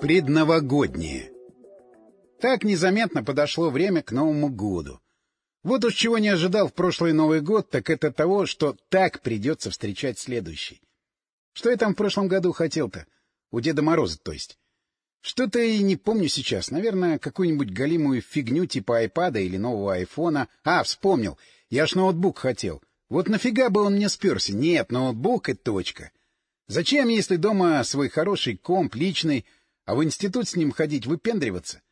Предновогоднее. Так незаметно подошло время к Новому году. Вот уж чего не ожидал в прошлый Новый год, так это того, что так придется встречать следующий. Что я там в прошлом году хотел-то? У Деда Мороза, то есть. Что-то и не помню сейчас. Наверное, какую-нибудь галимую фигню типа айпада или нового айфона. А, вспомнил. Я ж ноутбук хотел. Вот нафига бы он мне сперся? Нет, ноутбук и точка. Зачем, если дома свой хороший комп, личный, а в институт с ним ходить, выпендриваться?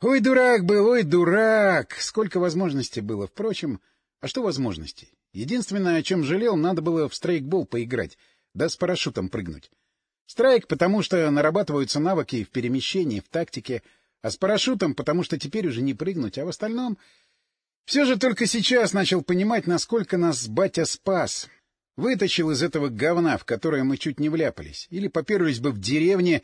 Ой, дурак был, ой, дурак! Сколько возможностей было. Впрочем, а что возможностей? Единственное, о чем жалел, надо было в страйкбол поиграть, да с парашютом прыгнуть. Страйк, потому что нарабатываются навыки в перемещении, в тактике, а с парашютом, потому что теперь уже не прыгнуть, а в остальном... Все же только сейчас начал понимать, насколько нас батя спас. Вытащил из этого говна, в которое мы чуть не вляпались, или поперлись бы в деревне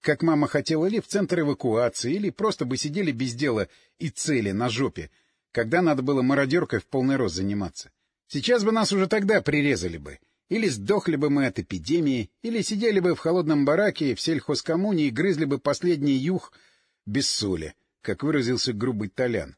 как мама хотела, или в центр эвакуации, или просто бы сидели без дела и цели на жопе, когда надо было мародеркой в полный рост заниматься. Сейчас бы нас уже тогда прирезали бы. Или сдохли бы мы от эпидемии, или сидели бы в холодном бараке в сельхозкоммуне и грызли бы последний юх без соли, как выразился грубый Толян.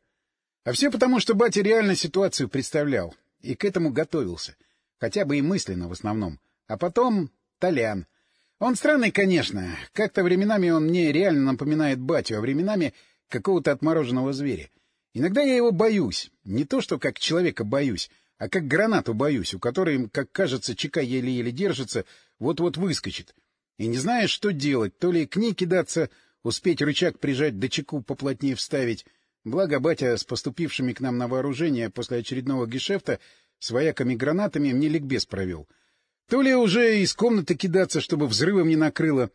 А все потому, что батя реально ситуацию представлял и к этому готовился, хотя бы и мысленно в основном. А потом Толян — он странный, конечно. Как-то временами он мне реально напоминает батю, а временами какого-то отмороженного зверя. Иногда я его боюсь. Не то, что как человека боюсь, а как гранату боюсь, у которой, как кажется, чека еле-еле держится, вот-вот выскочит. И не знаешь, что делать, то ли к ней кидаться, успеть рычаг прижать да чеку поплотнее вставить. Благо, батя с поступившими к нам на вооружение после очередного гешефта с вояками-гранатами мне ликбез провел — то ли уже из комнаты кидаться, чтобы взрывом не накрыло.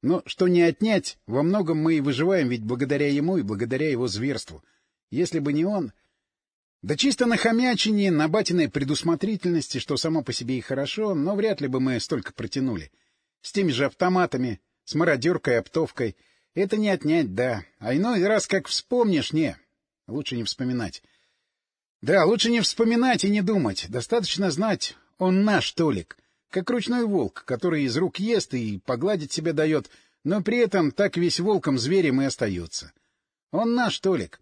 Но что не отнять, во многом мы и выживаем, ведь благодаря ему и благодаря его зверству. Если бы не он... Да чисто на хомячине, на батиной предусмотрительности, что само по себе и хорошо, но вряд ли бы мы столько протянули. С теми же автоматами, с мародеркой, оптовкой. Это не отнять, да. А иной раз, как вспомнишь, не. Лучше не вспоминать. Да, лучше не вспоминать и не думать. Достаточно знать, он наш Толик как ручной волк, который из рук ест и погладить себя дает, но при этом так весь волком зверем и остается. Он наш Толик.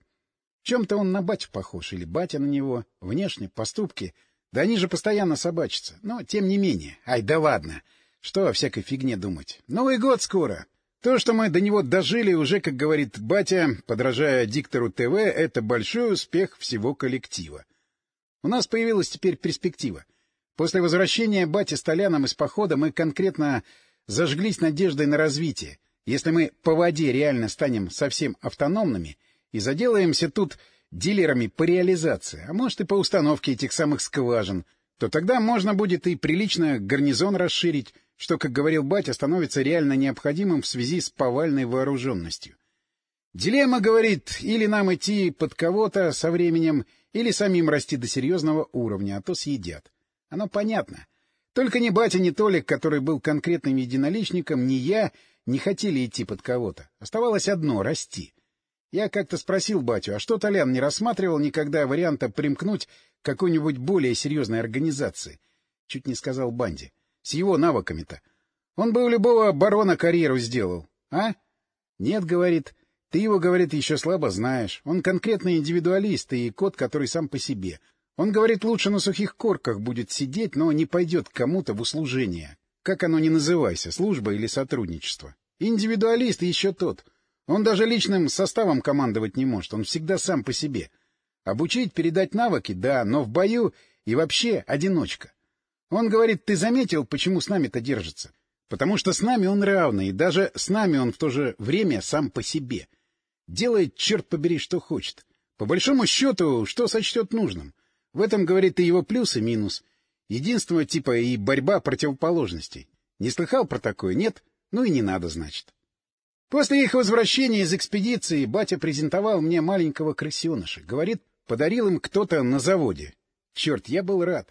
Чем-то он на батю похож, или батя на него, внешне, поступки. Да они же постоянно собачатся. Но, тем не менее. Ай, да ладно. Что о всякой фигне думать? Новый год скоро. То, что мы до него дожили, уже, как говорит батя, подражая диктору ТВ, это большой успех всего коллектива. У нас появилась теперь перспектива — После возвращения бати с Толяном из похода мы конкретно зажглись надеждой на развитие. Если мы по воде реально станем совсем автономными и заделаемся тут дилерами по реализации, а может и по установке этих самых скважин, то тогда можно будет и прилично гарнизон расширить, что, как говорил батя, становится реально необходимым в связи с повальной вооруженностью. Дилемма говорит, или нам идти под кого-то со временем, или самим расти до серьезного уровня, а то съедят. Оно понятно. Только ни батя, ни Толик, который был конкретным единоличником, ни я не хотели идти под кого-то. Оставалось одно — расти. Я как-то спросил батю, а что Толян не рассматривал никогда варианта примкнуть к какой-нибудь более серьезной организации? Чуть не сказал Банди. С его навыками-то. Он бы у любого барона карьеру сделал. А? Нет, говорит. Ты его, говорит, еще слабо знаешь. Он конкретный индивидуалист и кот, который сам по себе — он говорит, лучше на сухих корках будет сидеть, но не пойдет кому-то в услужение. Как оно ни называйся, служба или сотрудничество. Индивидуалист еще тот. Он даже личным составом командовать не может, он всегда сам по себе. Обучить, передать навыки — да, но в бою и вообще одиночка. Он говорит, ты заметил, почему с нами-то держится? Потому что с нами он равный, и даже с нами он в то же время сам по себе. Делает, черт побери, что хочет. По большому счету, что сочтет нужным. В этом, говорит, и его плюс, и минус. Единство типа и борьба противоположностей. Не слыхал про такое, нет? Ну и не надо, значит. После их возвращения из экспедиции батя презентовал мне маленького крысеныша. Говорит, подарил им кто-то на заводе. Черт, я был рад.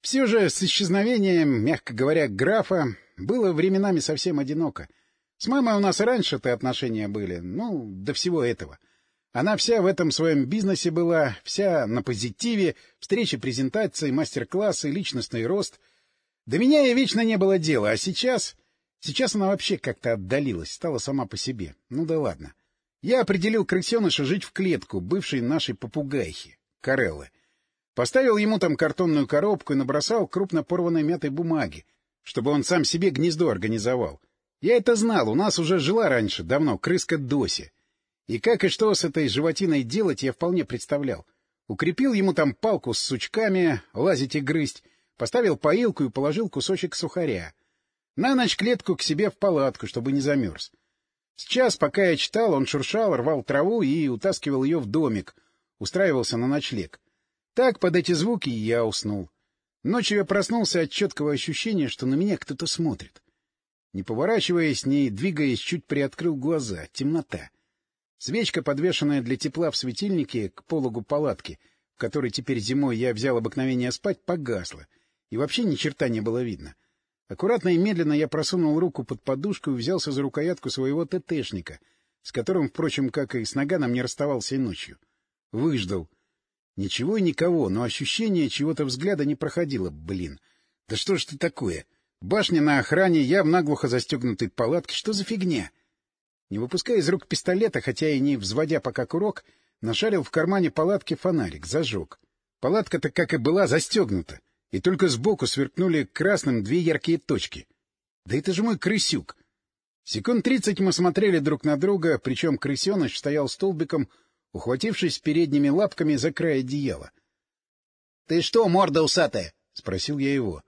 Все же с исчезновением, мягко говоря, графа было временами совсем одиноко. С мамой у нас раньше-то отношения были, ну, до всего этого. — она вся в этом своем бизнесе была, вся на позитиве, встречи, презентации, мастер-классы, личностный рост. До меня ей вечно не было дела, а сейчас... Сейчас она вообще как-то отдалилась, стала сама по себе. Ну да ладно. Я определил крысеныша жить в клетку, бывшей нашей попугайхи, Кареллы. Поставил ему там картонную коробку и набросал крупно порванной мятой бумаги, чтобы он сам себе гнездо организовал. Я это знал, у нас уже жила раньше, давно, крыска Доси. И как и что с этой животиной делать, я вполне представлял. Укрепил ему там палку с сучками, лазить и грызть, поставил поилку и положил кусочек сухаря. На ночь клетку к себе в палатку, чтобы не замерз. Сейчас, пока я читал, он шуршал, рвал траву и утаскивал ее в домик, устраивался на ночлег. Так, под эти звуки, я уснул. Ночью я проснулся от четкого ощущения, что на меня кто-то смотрит. Не поворачиваясь, не двигаясь, чуть приоткрыл глаза. Темнота. Свечка, подвешенная для тепла в светильнике к пологу палатки, в которой теперь зимой я взял обыкновение спать, погасла, и вообще ни черта не было видно. Аккуратно и медленно я просунул руку под подушку и взялся за рукоятку своего ТТшника, с которым, впрочем, как и с наганом, не расставался и ночью. Выждал. Ничего и никого, но ощущение чего-то взгляда не проходило, блин. Да что ж это такое? Башня на охране, я в наглухо застегнутой палатке. Что за фигня? Не выпуская из рук пистолета, хотя и не взводя пока курок, нашарил в кармане палатки фонарик, зажег. Палатка-то, как и была, застегнута, и только сбоку сверкнули красным две яркие точки. Да это же мой крысюк! Секунд тридцать мы смотрели друг на друга, причем крысеныш стоял столбиком, ухватившись передними лапками за край одеяла. — Ты что, морда усатая? — спросил я его.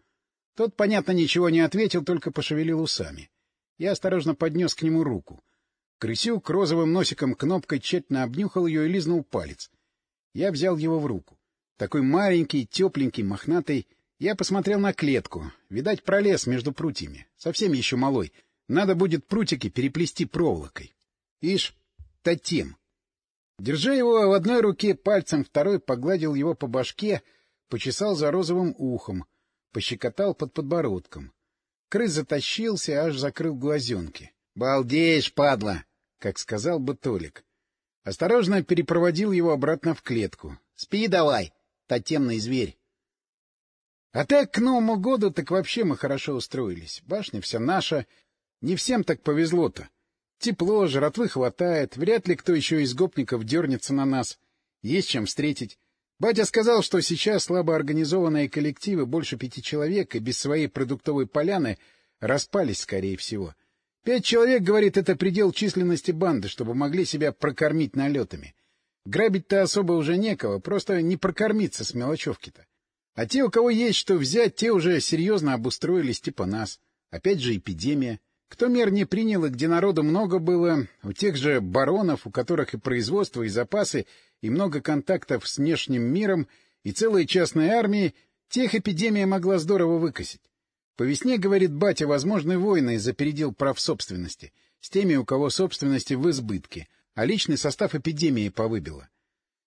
Тот, понятно, ничего не ответил, только пошевелил усами. Я осторожно поднес к нему руку. Крысюк розовым носиком кнопкой тщательно обнюхал ее и лизнул палец. Я взял его в руку. Такой маленький, тепленький, мохнатый. Я посмотрел на клетку. Видать, пролез между прутьями. Совсем еще малой. Надо будет прутики переплести проволокой. Ишь, татем. Держа его в одной руке пальцем, второй погладил его по башке, почесал за розовым ухом — пощекотал под подбородком. Крыс затащился, аж закрыл глазенки. — Балдеешь, падла! — как сказал бы Толик. Осторожно перепроводил его обратно в клетку. — Спи давай, тотемный зверь. А так к Новому году так вообще мы хорошо устроились. Башня вся наша. Не всем так повезло-то. Тепло, жратвы хватает, вряд ли кто еще из гопников дернется на нас. Есть чем встретить. Батя сказал, что сейчас слабо организованные коллективы, больше пяти человек, и без своей продуктовой поляны распались, скорее всего. Пять человек, говорит, это предел численности банды, чтобы могли себя прокормить налетами. Грабить-то особо уже некого, просто не прокормиться с мелочевки-то. А те, у кого есть что взять, те уже серьезно обустроились типа нас. Опять же эпидемия. Кто мер не принял и где народу много было, у тех же баронов, у которых и производство, и запасы, и много контактов с внешним миром, и целые частные армии, тех эпидемия могла здорово выкосить. По весне, говорит батя, возможны войны из-за передел прав собственности, с теми, у кого собственности в избытке, а личный состав эпидемии повыбило.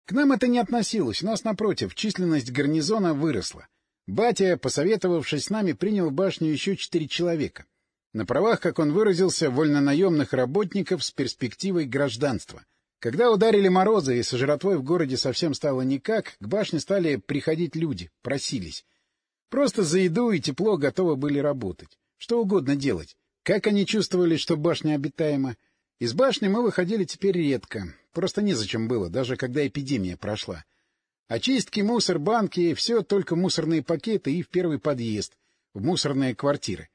К нам это не относилось, у нас, напротив, численность гарнизона выросла. Батя, посоветовавшись с нами, принял в башню еще четыре человека — на правах, как он выразился, вольнонаемных работников с перспективой гражданства. Когда ударили морозы и со жратвой в городе совсем стало никак, к башне стали приходить люди, просились. Просто за еду и тепло готовы были работать. Что угодно делать. Как они чувствовали, что башня обитаема? Из башни мы выходили теперь редко. Просто незачем было, даже когда эпидемия прошла. Очистки, мусор, банки — все только мусорные пакеты и в первый подъезд, в мусорные квартиры.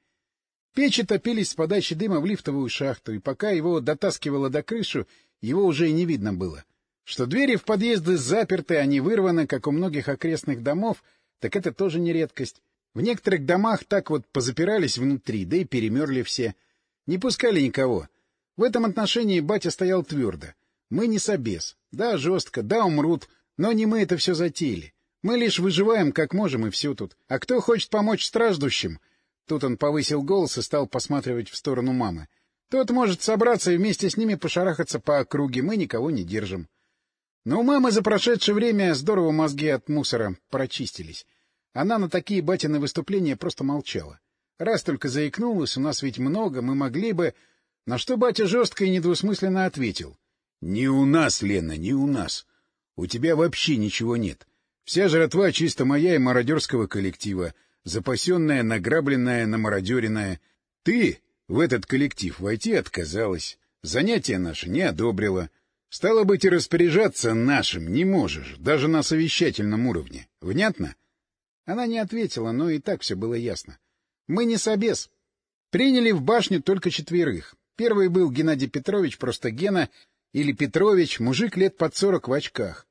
Печи топились с подачи дыма в лифтовую шахту, и пока его дотаскивало до крышу, его уже и не видно было. Что двери в подъезды заперты, не вырваны, как у многих окрестных домов, так это тоже не редкость. В некоторых домах так вот позапирались внутри, да и перемерли все. Не пускали никого. В этом отношении батя стоял твердо. Мы не собес. Да, жестко, да, умрут, но не мы это все затеяли. Мы лишь выживаем как можем, и все тут. А кто хочет помочь страждущим — Тут он повысил голос и стал посматривать в сторону мамы. Тот может собраться и вместе с ними пошарахаться по округе, мы никого не держим. Но у мамы за прошедшее время здорово мозги от мусора прочистились. Она на такие батины выступления просто молчала. Раз только заикнулась, у нас ведь много, мы могли бы... На что батя жестко и недвусмысленно ответил. — Не у нас, Лена, не у нас. У тебя вообще ничего нет. Вся жратва чисто моя и мародерского коллектива запасенная, награбленная, намародеренная. Ты в этот коллектив войти отказалась, занятия наши не одобрила. Стало быть, и распоряжаться нашим не можешь, даже на совещательном уровне. Внятно? Она не ответила, но и так все было ясно. Мы не собес. Приняли в башню только четверых. Первый был Геннадий Петрович, просто Гена, или Петрович, мужик лет под сорок в очках.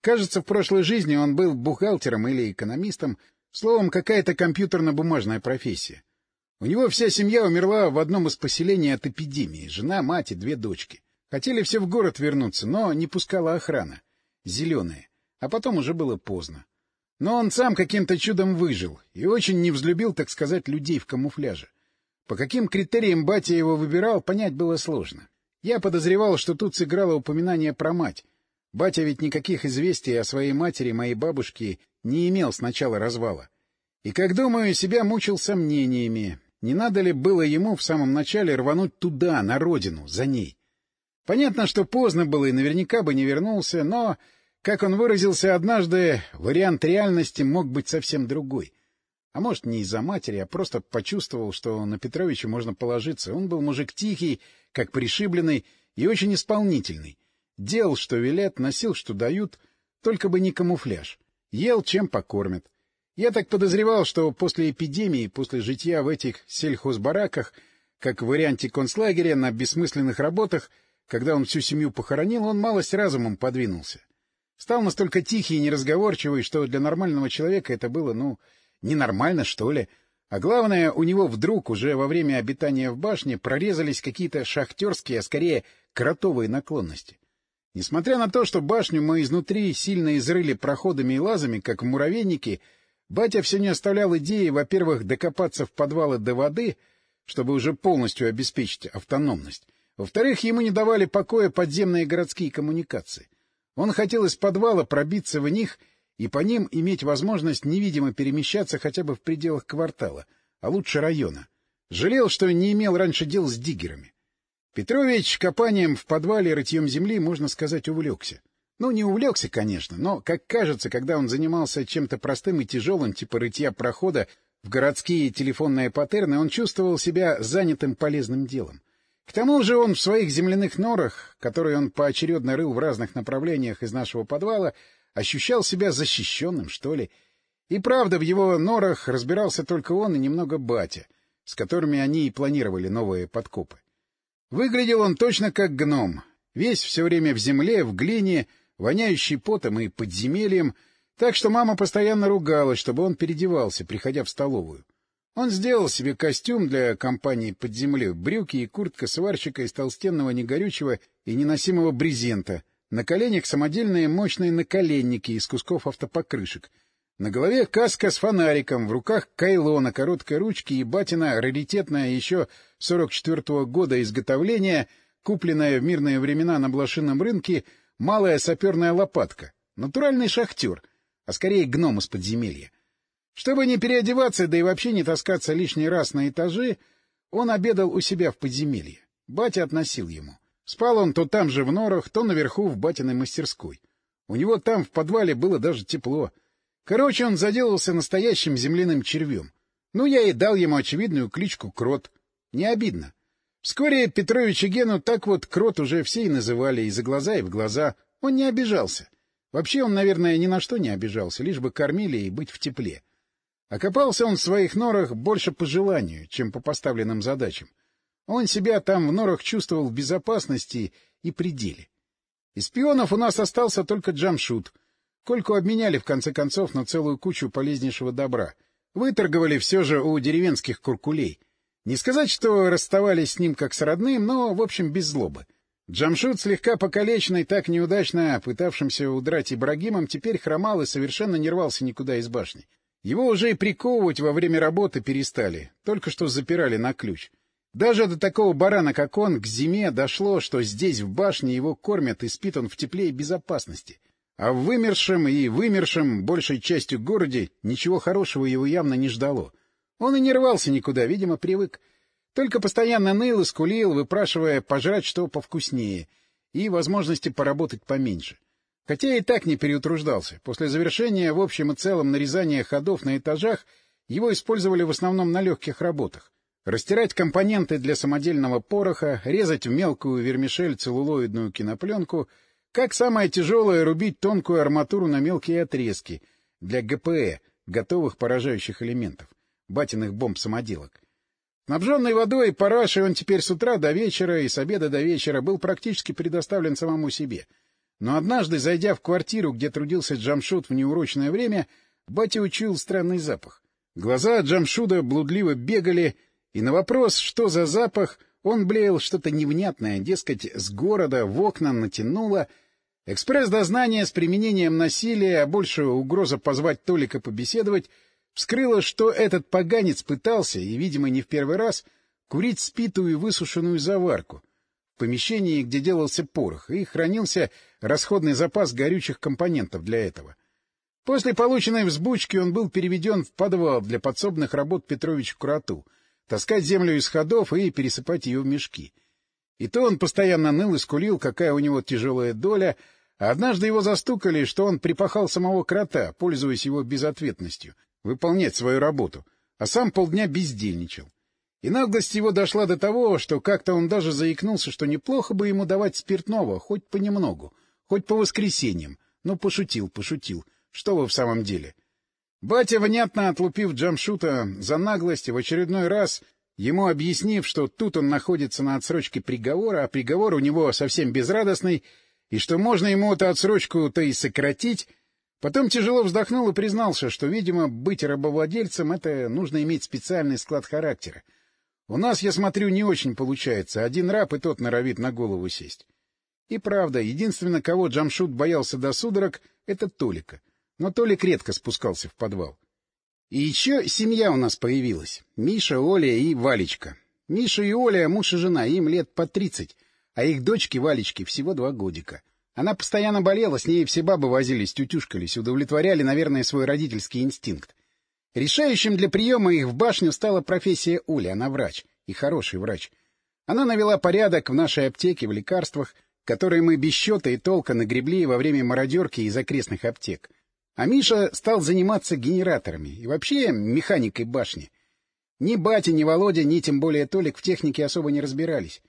Кажется, в прошлой жизни он был бухгалтером или экономистом, словом, какая-то компьютерно-бумажная профессия. У него вся семья умерла в одном из поселений от эпидемии. Жена, мать и две дочки. Хотели все в город вернуться, но не пускала охрана. Зеленые. А потом уже было поздно. Но он сам каким-то чудом выжил и очень не взлюбил, так сказать, людей в камуфляже. По каким критериям батя его выбирал, понять было сложно. Я подозревал, что тут сыграло упоминание про мать. Батя ведь никаких известий о своей матери, моей бабушке, не имел с начала развала. И, как думаю, себя мучил сомнениями, не надо ли было ему в самом начале рвануть туда, на родину, за ней. Понятно, что поздно было и наверняка бы не вернулся, но, как он выразился однажды, вариант реальности мог быть совсем другой. А может, не из-за матери, а просто почувствовал, что на Петровича можно положиться. Он был мужик тихий, как пришибленный, и очень исполнительный. Делал, что велят, носил, что дают, только бы не камуфляж. Ел, чем покормят. Я так подозревал, что после эпидемии, после житья в этих сельхозбараках, как в варианте концлагеря, на бессмысленных работах, когда он всю семью похоронил, он малость разумом подвинулся. Стал настолько тихий и неразговорчивый, что для нормального человека это было, ну, ненормально, что ли. А главное, у него вдруг уже во время обитания в башне прорезались какие-то шахтерские, а скорее кротовые наклонности. Несмотря на то, что башню мы изнутри сильно изрыли проходами и лазами, как в муравейнике, батя все не оставлял идеи, во-первых, докопаться в подвалы до воды, чтобы уже полностью обеспечить автономность. Во-вторых, ему не давали покоя подземные городские коммуникации. Он хотел из подвала пробиться в них и по ним иметь возможность невидимо перемещаться хотя бы в пределах квартала, а лучше района. Жалел, что не имел раньше дел с диггерами. Петрович копанием в подвале рытьем земли, можно сказать, увлекся. Ну, не увлекся, конечно, но, как кажется, когда он занимался чем-то простым и тяжелым, типа рытья прохода в городские телефонные паттерны, он чувствовал себя занятым полезным делом. К тому же он в своих земляных норах, которые он поочередно рыл в разных направлениях из нашего подвала, ощущал себя защищенным, что ли. И правда, в его норах разбирался только он и немного батя, с которыми они и планировали новые подкопы. Выглядел он точно как гном, весь все время в земле, в глине, воняющий потом и подземельем, так что мама постоянно ругалась, чтобы он переодевался, приходя в столовую. Он сделал себе костюм для компании под землей, брюки и куртка сварщика из толстенного негорючего и неносимого брезента, на коленях самодельные мощные наколенники из кусков автопокрышек. На голове каска с фонариком, в руках кайло на короткой ручке и батина раритетная еще 44-го года изготовления, купленная в мирные времена на блошином рынке, малая саперная лопатка. Натуральный шахтер, а скорее гном из подземелья. Чтобы не переодеваться, да и вообще не таскаться лишний раз на этажи, он обедал у себя в подземелье. Батя относил ему. Спал он то там же в норах, то наверху в батиной мастерской. У него там в подвале было даже тепло. Короче, он заделался настоящим земляным червем. Ну, я и дал ему очевидную кличку Крот. Не обидно. Вскоре Петрович и Гену так вот Крот уже все и называли, и за глаза, и в глаза. Он не обижался. Вообще он, наверное, ни на что не обижался, лишь бы кормили и быть в тепле. Окопался он в своих норах больше по желанию, чем по поставленным задачам. Он себя там в норах чувствовал в безопасности и пределе. Из пионов у нас остался только Джамшут. Кольку обменяли, в конце концов, на целую кучу полезнейшего добра. Выторговали все же у деревенских куркулей. Не сказать, что расставались с ним как с родным, но, в общем, без злобы. Джамшут, слегка покалеченный, так неудачно пытавшимся удрать Ибрагимом, теперь хромал и совершенно не рвался никуда из башни. Его уже и приковывать во время работы перестали, только что запирали на ключ. Даже до такого барана, как он, к зиме дошло, что здесь, в башне, его кормят и спит он в тепле и безопасности. А в вымершем и вымершем, большей частью городе, ничего хорошего его явно не ждало. Он и не рвался никуда, видимо, привык. Только постоянно ныл и скулил, выпрашивая пожрать что повкуснее и возможности поработать поменьше. Хотя и так не переутруждался. После завершения в общем и целом нарезания ходов на этажах его использовали в основном на легких работах. растирать компоненты для самодельного пороха, резать в мелкую вермишель целлулоидную кинопленку, как самое тяжелое рубить тонкую арматуру на мелкие отрезки для ГПЭ, готовых поражающих элементов, батиных бомб-самоделок. Снабженный водой и парашей он теперь с утра до вечера и с обеда до вечера был практически предоставлен самому себе. Но однажды, зайдя в квартиру, где трудился Джамшут в неурочное время, батя учуял странный запах. Глаза Джамшуда блудливо бегали, и на вопрос, что за запах, он блеял что-то невнятное, дескать, с города в окна натянуло. Экспресс-дознание с применением насилия, а больше угроза позвать Толика побеседовать — вскрыла, что этот поганец пытался, и, видимо, не в первый раз, курить спитую и высушенную заварку помещении, где делался порох, и хранился расходный запас горючих компонентов для этого. После полученной взбучки он был переведен в подвал для подсобных работ Петрович Курату, таскать землю из ходов и пересыпать ее в мешки. И то он постоянно ныл и скулил, какая у него тяжелая доля, а однажды его застукали, что он припахал самого крота, пользуясь его безответностью — выполнять свою работу, а сам полдня бездельничал. И наглость его дошла до того, что как-то он даже заикнулся, что неплохо бы ему давать спиртного, хоть понемногу, хоть по воскресеньям. Но пошутил, пошутил. Что вы в самом деле? Батя, внятно отлупив Джамшута за наглость, в очередной раз ему объяснив, что тут он находится на отсрочке приговора, а приговор у него совсем безрадостный, и что можно ему эту отсрочку-то и сократить, Потом тяжело вздохнул и признался, что, видимо, быть рабовладельцем — это нужно иметь специальный склад характера. У нас, я смотрю, не очень получается. Один раб и тот норовит на голову сесть. И правда, единственное, кого Джамшут боялся до судорог, — это Толика. Но Толик редко спускался в подвал. И еще семья у нас появилась. Миша, Оля и Валечка. Миша и Оля — муж и жена, им лет по тридцать, а их дочке Валечке всего два годика. Она постоянно болела, с ней все бабы возились, тютюшкались, удовлетворяли, наверное, свой родительский инстинкт. Решающим для приема их в башню стала профессия Ули, она врач, и хороший врач. Она навела порядок в нашей аптеке, в лекарствах, которые мы без счета и толка нагребли во время мародерки из окрестных аптек. А Миша стал заниматься генераторами и вообще механикой башни. Ни батя, ни Володя, ни тем более Толик в технике особо не разбирались.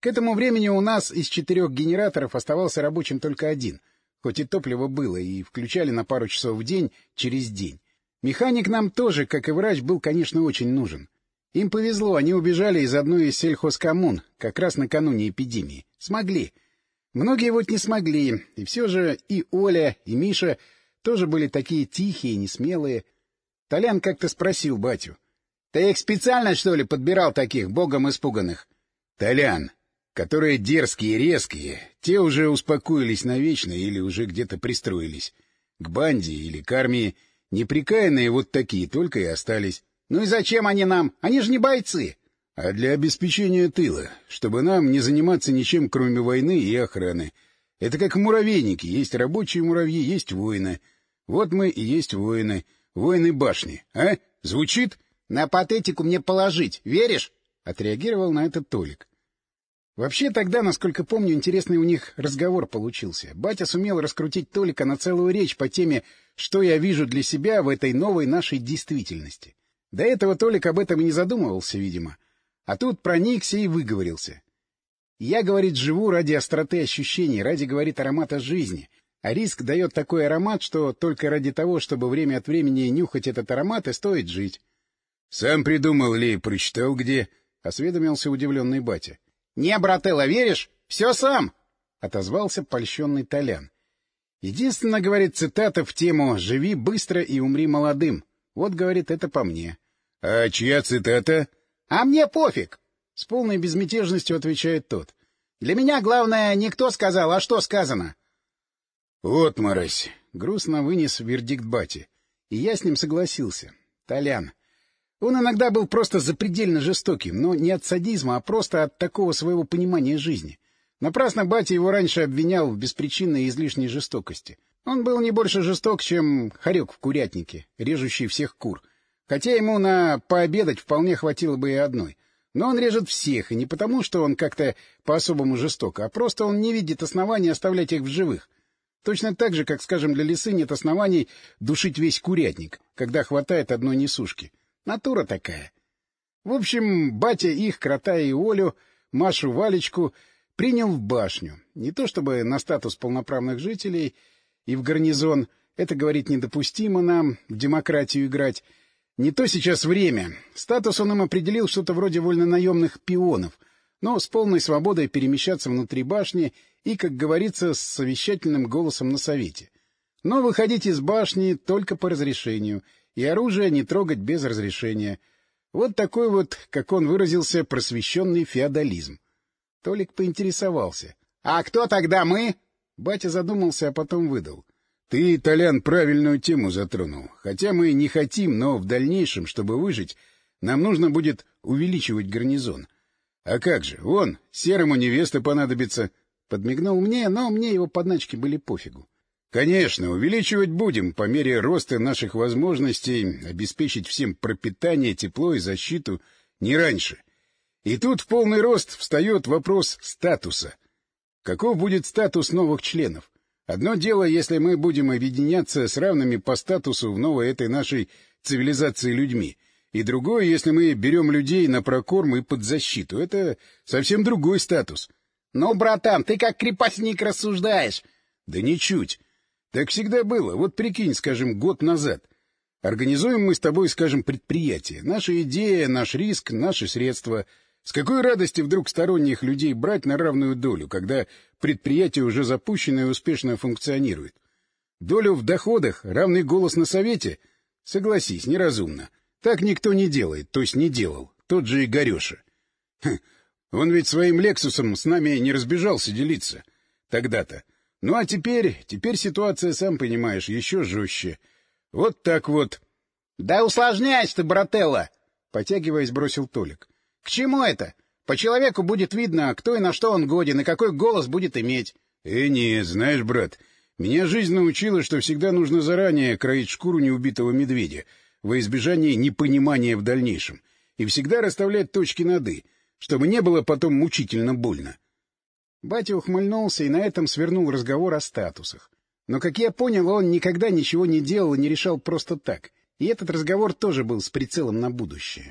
К этому времени у нас из четырех генераторов оставался рабочим только один, хоть и топливо было, и включали на пару часов в день через день. Механик нам тоже, как и врач, был, конечно, очень нужен. Им повезло, они убежали из одной из сельхозкоммун, как раз накануне эпидемии. Смогли. Многие вот не смогли, и все же и Оля, и Миша тоже были такие тихие, несмелые. Толян как-то спросил батю. — Ты их специально, что ли, подбирал таких, богом испуганных? — Толян, которые дерзкие и резкие, те уже успокоились навечно или уже где-то пристроились. К банде или к армии неприкаянные вот такие только и остались. Ну и зачем они нам? Они же не бойцы. А для обеспечения тыла, чтобы нам не заниматься ничем, кроме войны и охраны. Это как муравейники. Есть рабочие муравьи, есть воины. Вот мы и есть воины. Воины башни. А? Звучит? На патетику мне положить. Веришь? Отреагировал на это Толик. Вообще тогда, насколько помню, интересный у них разговор получился. Батя сумел раскрутить Толика на целую речь по теме «Что я вижу для себя в этой новой нашей действительности». До этого Толик об этом и не задумывался, видимо. А тут проникся и выговорился. «Я, — говорит, — живу ради остроты ощущений, ради, — говорит, — аромата жизни. А риск дает такой аромат, что только ради того, чтобы время от времени нюхать этот аромат, и стоит жить». — Сам придумал ли, прочитал где? — осведомился удивленный батя. — не, брателло, веришь? Все сам! — отозвался польщенный Толян. Единственное, говорит, цитата в тему «Живи быстро и умри молодым». Вот, говорит, это по мне. — А чья цитата? — А мне пофиг! — с полной безмятежностью отвечает тот. — Для меня главное не кто сказал, а что сказано. — Вот, морось! — грустно вынес вердикт бати. И я с ним согласился. — Толян, он иногда был просто запредельно жестоким, но не от садизма, а просто от такого своего понимания жизни. Напрасно батя его раньше обвинял в беспричинной и излишней жестокости. Он был не больше жесток, чем хорек в курятнике, режущий всех кур. Хотя ему на пообедать вполне хватило бы и одной. Но он режет всех, и не потому, что он как-то по-особому жесток, а просто он не видит оснований оставлять их в живых. Точно так же, как, скажем, для лисы нет оснований душить весь курятник, когда хватает одной несушки. Натура такая. В общем, батя их, Крота и Олю, Машу Валечку принял в башню. Не то чтобы на статус полноправных жителей и в гарнизон, это, говорит, недопустимо нам в демократию играть. Не то сейчас время. Статус он им определил что-то вроде вольнонаемных пионов, но с полной свободой перемещаться внутри башни и, как говорится, с совещательным голосом на совете. Но выходить из башни только по разрешению, и оружие не трогать без разрешения — вот такой вот, как он выразился, просвещенный феодализм. Толик поинтересовался. — А кто тогда мы? Батя задумался, а потом выдал. — Ты, Толян, правильную тему затронул. Хотя мы не хотим, но в дальнейшем, чтобы выжить, нам нужно будет увеличивать гарнизон. А как же, вон, серому невеста понадобится. Подмигнул мне, но мне его подначки были пофигу. Конечно, увеличивать будем по мере роста наших возможностей обеспечить всем пропитание, тепло и защиту не раньше. И тут в полный рост встает вопрос статуса. Каков будет статус новых членов? Одно дело, если мы будем объединяться с равными по статусу в новой этой нашей цивилизации людьми, и другое, если мы берем людей на прокорм и под защиту. Это совсем другой статус. — Ну, братан, ты как крепостник рассуждаешь. — Да ничуть. Так всегда было. Вот прикинь, скажем, год назад. Организуем мы с тобой, скажем, предприятие. Наша идея, наш риск, наши средства. С какой радости вдруг сторонних людей брать на равную долю, когда предприятие уже запущено и успешно функционирует? Долю в доходах, равный голос на совете? Согласись, неразумно. Так никто не делает, то есть не делал. Тот же и Игореша. Хм, он ведь своим «Лексусом» с нами не разбежался делиться. Тогда-то. Ну а теперь, теперь ситуация, сам понимаешь, еще жестче. Вот так вот. — Да усложняешь ты, брателла! — потягиваясь, бросил Толик. — К чему это? По человеку будет видно, кто и на что он годен, и какой голос будет иметь. — Э, не, знаешь, брат, меня жизнь научила, что всегда нужно заранее кроить шкуру неубитого медведя во избежание непонимания в дальнейшем, и всегда расставлять точки над «и», чтобы не было потом мучительно больно. Батя ухмыльнулся и на этом свернул разговор о статусах. Но, как я понял, он никогда ничего не делал и не решал просто так. И этот разговор тоже был с прицелом на будущее.